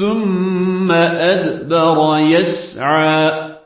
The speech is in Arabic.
ثم أدبر يسعى.